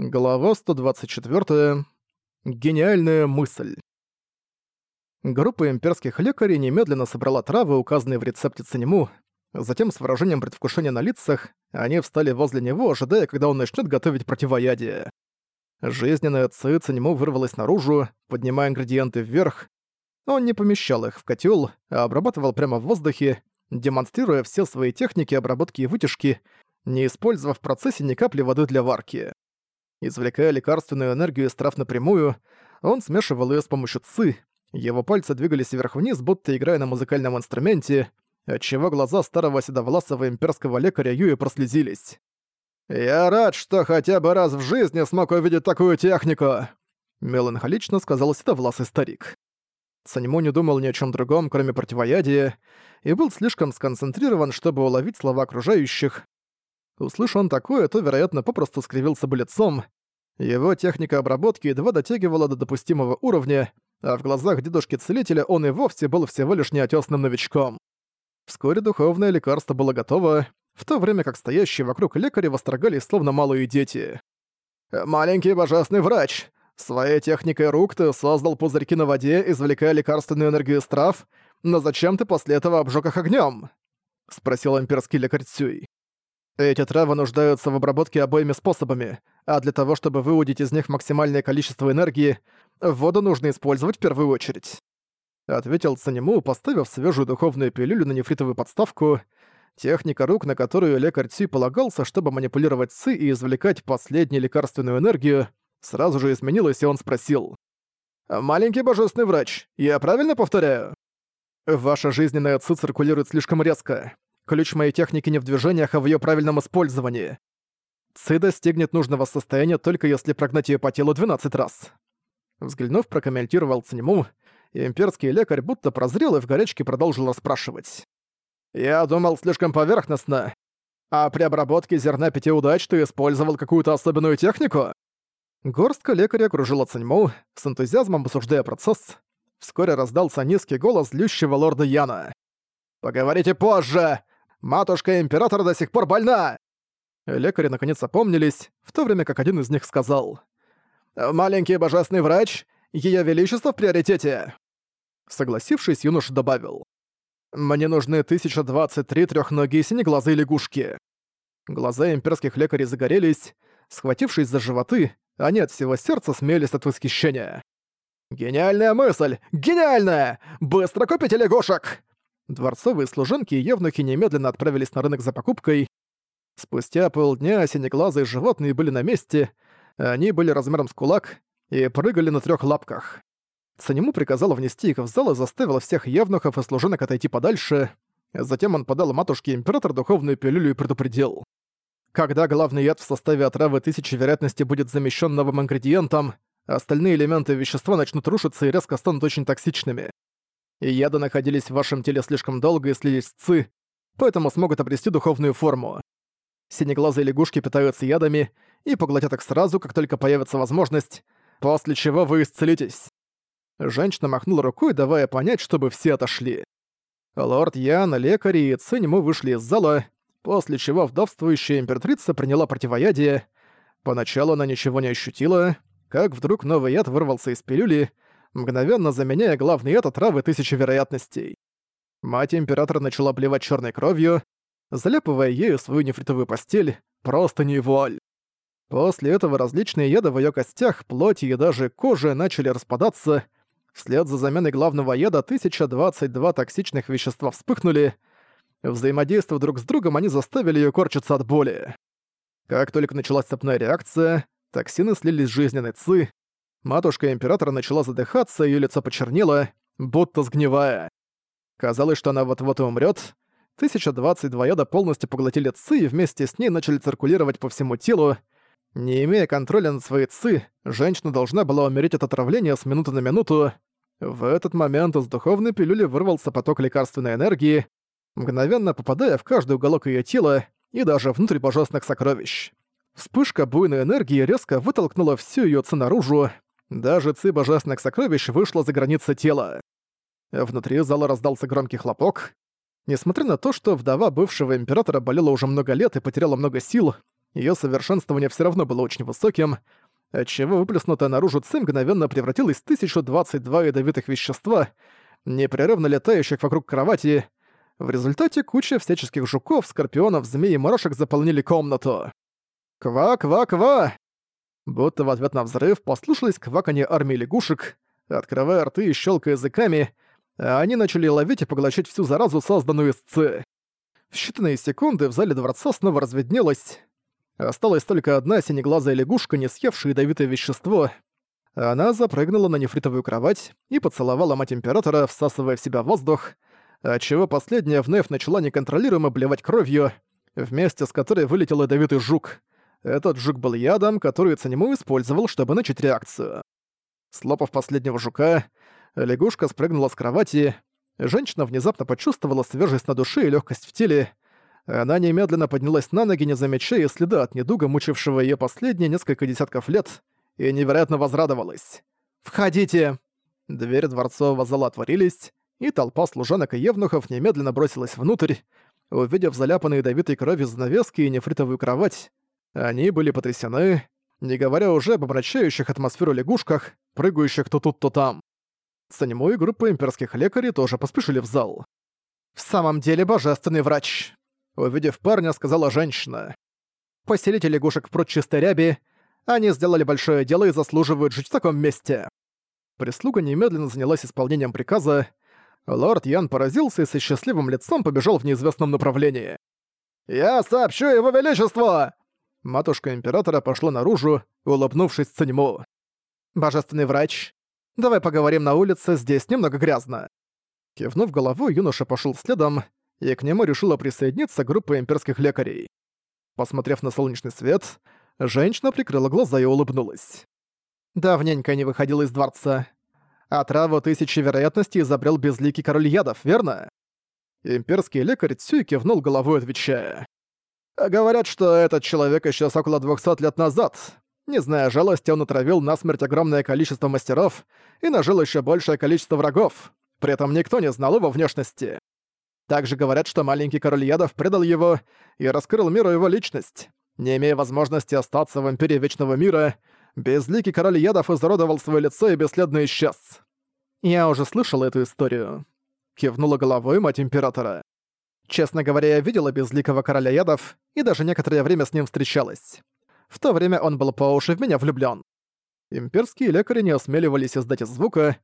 Глава 124. Гениальная мысль. Группа имперских лекарей немедленно собрала травы, указанные в рецепте Цинему. Затем, с выражением предвкушения на лицах, они встали возле него, ожидая, когда он начнет готовить противоядие. Жизненная ци Цинему вырвалась наружу, поднимая ингредиенты вверх. Он не помещал их в котел, а обрабатывал прямо в воздухе, демонстрируя все свои техники обработки и вытяжки, не использовав в процессе ни капли воды для варки. Извлекая лекарственную энергию из трав напрямую, он смешивал ее с помощью ци, его пальцы двигались вверх-вниз, будто играя на музыкальном инструменте, отчего глаза старого седовласого имперского лекаря Юи прослезились. «Я рад, что хотя бы раз в жизни смог увидеть такую технику!» Меланхолично сказал седовласый старик. Санему не думал ни о чем другом, кроме противоядия, и был слишком сконцентрирован, чтобы уловить слова окружающих, Услышал он такое, то, вероятно, попросту скривился бы лицом. Его техника обработки едва дотягивала до допустимого уровня, а в глазах дедушки-целителя он и вовсе был всего лишь неотесным новичком. Вскоре духовное лекарство было готово, в то время как стоящие вокруг лекари восторгались словно малые дети. «Маленький божественный врач! Своей техникой рук ты создал пузырьки на воде, извлекая лекарственную энергию из трав, но зачем ты после этого обжег их огнём?» — спросил имперский лекарь Цюй. Эти травы нуждаются в обработке обоими способами, а для того, чтобы выудить из них максимальное количество энергии, воду нужно использовать в первую очередь. Ответил Цанему, поставив свежую духовную пилюлю на нефритовую подставку. Техника рук, на которую лекарь Ци полагался, чтобы манипулировать Ци и извлекать последнюю лекарственную энергию, сразу же изменилась, и он спросил. «Маленький божественный врач, я правильно повторяю?» «Ваша жизненная Ци циркулирует слишком резко. Ключ моей техники не в движениях, а в ее правильном использовании. Ци достигнет нужного состояния только если прогнать ее по телу 12 раз. Взглянув, прокомментировал Циньму, и имперский лекарь будто прозрел и в горячке продолжил расспрашивать. «Я думал слишком поверхностно. А при обработке зерна пяти удач ты использовал какую-то особенную технику?» Горстка лекаря окружила Циньму, с энтузиазмом обсуждая процесс. Вскоре раздался низкий голос злющего лорда Яна. «Поговорите позже! Матушка-император до сих пор больна!» Лекари наконец опомнились, в то время как один из них сказал. «Маленький божественный врач, Её Величество в приоритете!» Согласившись, юноша добавил. «Мне нужны 1023 трёхногие синеглазые лягушки». Глаза имперских лекарей загорелись. Схватившись за животы, они от всего сердца смеялись от восхищения. «Гениальная мысль! Гениальная! Быстро купите лягушек!» Дворцовые служанки и евнухи немедленно отправились на рынок за покупкой. Спустя полдня синеглазые животные были на месте, они были размером с кулак и прыгали на трех лапках. Санему приказал внести их в зал и заставил всех евнухов и служанок отойти подальше. Затем он подал матушке император духовную пилюлю и предупредил. Когда главный яд в составе отравы тысячи вероятности будет замещен новым ингредиентом, остальные элементы вещества начнут рушиться и резко станут очень токсичными и яды находились в вашем теле слишком долго и слились с ци, поэтому смогут обрести духовную форму. Синеглазые лягушки питаются ядами и поглотят их сразу, как только появится возможность, после чего вы исцелитесь. Женщина махнула рукой, давая понять, чтобы все отошли. Лорд Ян, лекари и Циньму вышли из зала, после чего вдовствующая императрица приняла противоядие. Поначалу она ничего не ощутила, как вдруг новый яд вырвался из пилюли, мгновенно заменяя главный яд травы тысячи вероятностей. Мать императора начала блевать черной кровью, заляпывая ею свою нефритовую постель, просто не вуаль. После этого различные яды в её костях, плоти и даже коже начали распадаться. Вслед за заменой главного яда 1022 токсичных вещества вспыхнули. Взаимодействуя друг с другом, они заставили её корчиться от боли. Как только началась цепная реакция, токсины слились с жизненной ци, Матушка Императора начала задыхаться, ее лицо почернело, будто сгнивая. Казалось, что она вот-вот и умрет. 1022 яда полностью поглотили ЦИ и вместе с ней начали циркулировать по всему телу. Не имея контроля над своей ЦИ, женщина должна была умереть от отравления с минуты на минуту. В этот момент из духовной пилюли вырвался поток лекарственной энергии, мгновенно попадая в каждый уголок ее тела и даже внутрь божественных сокровищ. Вспышка буйной энергии резко вытолкнула всю ее ци наружу, даже ци божественных сокровищ вышла за границы тела. Внутри зала раздался громкий хлопок. Несмотря на то, что вдова бывшего императора болела уже много лет и потеряла много сил, Её совершенствование всё равно было очень высоким, отчего выплеснутая наружу ци мгновенно превратилась в 1022 ядовитых вещества, непрерывно летающих вокруг кровати. В результате куча всяческих жуков, скорпионов, змей и мурашек заполнили комнату. «Ква-ква-ква!» Будто в ответ на взрыв послушались кваканье армии лягушек, открывая рты и щелкая языками, они начали ловить и поглощать всю заразу, созданную из ци. В считанные секунды в зале дворца снова разведнелось. Осталась только одна синеглазая лягушка, не съевшая ядовитое вещество. Она запрыгнула на нефритовую кровать и поцеловала мать Императора, всасывая в себя воздух, отчего последняя вновь начала неконтролируемо блевать кровью, вместе с которой вылетел ядовитый жук. Этот жук был ядом, который Цанему использовал, чтобы начать реакцию. Слопав последнего жука, лягушка спрыгнула с кровати. Женщина внезапно почувствовала свежесть на душе и легкость в теле. Она немедленно поднялась на ноги, не замечая следа от недуга, мучившего ее последние несколько десятков лет, и невероятно возрадовалась. «Входите!» Двери дворцового зала отворились, и толпа служанок и евнухов немедленно бросилась внутрь, увидев заляпанные ядовитой кровью занавески и нефритовую кровать. Они были потрясены, не говоря уже об обращающих атмосферу лягушках, прыгающих то тут, то там. Санему и группа имперских лекарей тоже поспешили в зал. «В самом деле божественный врач!» Увидев парня, сказала женщина. «Поселите лягушек пруд чистой ряби. Они сделали большое дело и заслуживают жить в таком месте». Прислуга немедленно занялась исполнением приказа. Лорд Ян поразился и со счастливым лицом побежал в неизвестном направлении. «Я сообщу его величеству!» Матушка Императора пошла наружу, улыбнувшись Циньму. «Божественный врач, давай поговорим на улице, здесь немного грязно». Кивнув головой, юноша пошел следом, и к нему решила присоединиться группа имперских лекарей. Посмотрев на солнечный свет, женщина прикрыла глаза и улыбнулась. Давненько не выходил из дворца. А траву тысячи вероятностей изобрел безликий король ядов, верно? Имперский лекарь Цюй кивнул головой, отвечая. Говорят, что этот человек исчез около 200 лет назад. Не зная жалости, он отравил насмерть огромное количество мастеров и нажил еще большее количество врагов. При этом никто не знал его внешности. Также говорят, что маленький король ядов предал его и раскрыл миру его личность. Не имея возможности остаться в Империи Вечного Мира, безликий король ядов изуродовал свое лицо и бесследно исчез. Я уже слышал эту историю. Кивнула головой мать Императора. Честно говоря, я видела безликого короля ядов и даже некоторое время с ним встречалась. В то время он был по уши в меня влюблён. Имперские лекари не осмеливались издать звука,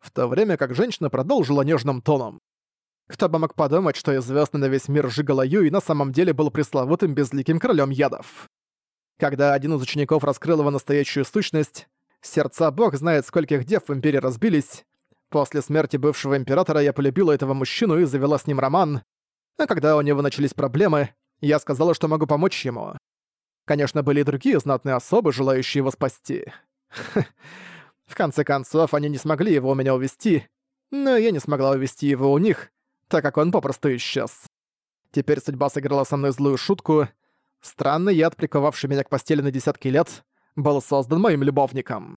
в то время как женщина продолжила нежным тоном. Кто бы мог подумать, что известный на весь мир Жигала Юй на самом деле был пресловутым безликим королем ядов. Когда один из учеников раскрыл его настоящую сущность, сердца бог знает скольких дев в Империи разбились. После смерти бывшего императора я полюбила этого мужчину и завела с ним роман, а когда у него начались проблемы, я сказала, что могу помочь ему. Конечно, были и другие знатные особы, желающие его спасти. В конце концов, они не смогли его у меня увести, но я не смогла увести его у них, так как он попросту исчез. Теперь судьба сыграла со мной злую шутку. Странный яд, приковавший меня к постели на десятки лет, был создан моим любовником.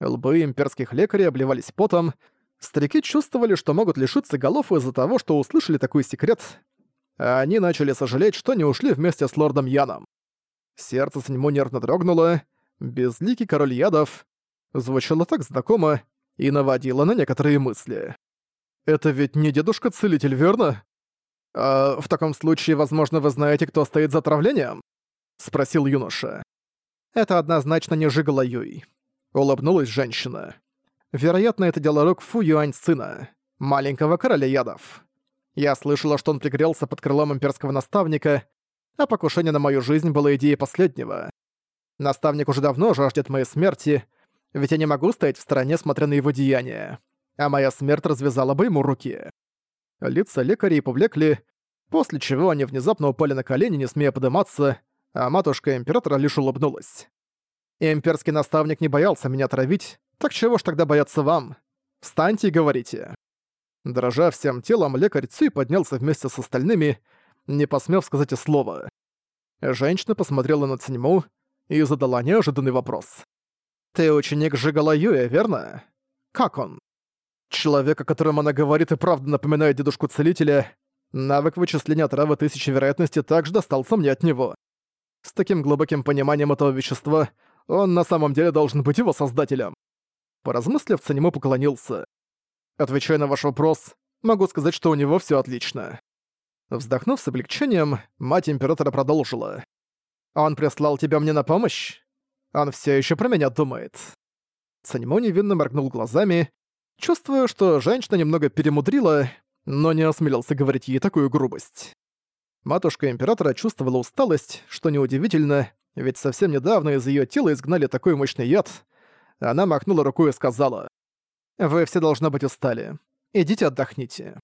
Лбы имперских лекарей обливались потом, Старики чувствовали, что могут лишиться голов из-за того, что услышали такой секрет, а они начали сожалеть, что не ушли вместе с лордом Яном. Сердце Саньму нервно дрогнуло, безликий король ядов звучало так знакомо и наводило на некоторые мысли. «Это ведь не дедушка-целитель, верно? А в таком случае, возможно, вы знаете, кто стоит за отравлением?» — спросил юноша. «Это однозначно не Жигала Юй», — улыбнулась женщина. Вероятно, это дело рук Фу Юань сына, маленького короля ядов. Я слышала, что он пригрелся под крылом имперского наставника, а покушение на мою жизнь было идеей последнего. Наставник уже давно жаждет моей смерти, ведь я не могу стоять в стороне, смотря на его деяния. А моя смерть развязала бы ему руки. Лица лекарей повлекли, после чего они внезапно упали на колени, не смея подниматься, а матушка императора лишь улыбнулась. Имперский наставник не боялся меня травить, так чего ж тогда бояться вам? Встаньте и говорите». Дрожа всем телом, лекарь Цуй поднялся вместе с остальными, не посмев сказать и слова. Женщина посмотрела на Циньму и задала неожиданный вопрос. «Ты ученик Жигала Юя, верно? Как он?» Человек, о котором она говорит, и правда напоминает дедушку-целителя. Навык вычисления травы тысячи вероятности также достался мне от него. С таким глубоким пониманием этого вещества он на самом деле должен быть его создателем. Поразмыслив, Цанимо поклонился. Отвечая на ваш вопрос, могу сказать, что у него все отлично. Вздохнув с облегчением, мать императора продолжила. «Он прислал тебя мне на помощь? Он все еще про меня думает». Цанимо невинно моргнул глазами, чувствуя, что женщина немного перемудрила, но не осмелился говорить ей такую грубость. Матушка императора чувствовала усталость, что неудивительно, ведь совсем недавно из ее тела изгнали такой мощный яд. Она махнула рукой и сказала, «Вы все должно быть устали. Идите отдохните».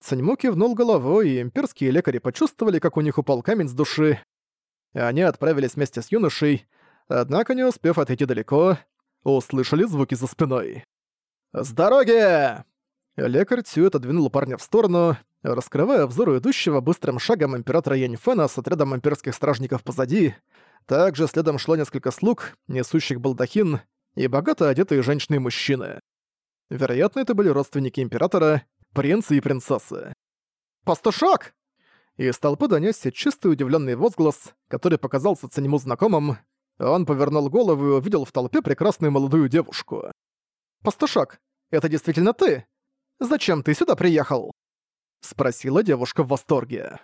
Цаньму кивнул головой, и имперские лекари почувствовали, как у них упал камень с души. Они отправились вместе с юношей, однако, не успев отойти далеко, услышали звуки за спиной. «С дороги!» Лекарь Цю отодвинул парня в сторону, раскрывая взору идущего быстрым шагом императора Яньфена с отрядом имперских стражников позади. Также следом шло несколько слуг, несущих балдахин, и богато одетые женщины и мужчины. Вероятно, это были родственники императора, принцы и принцессы. «Пастушок!» Из толпы донёсся чистый удивленный возглас, который показался Цанему знакомым. Он повернул голову и увидел в толпе прекрасную молодую девушку. «Пастушок, это действительно ты? Зачем ты сюда приехал?» Спросила девушка в восторге.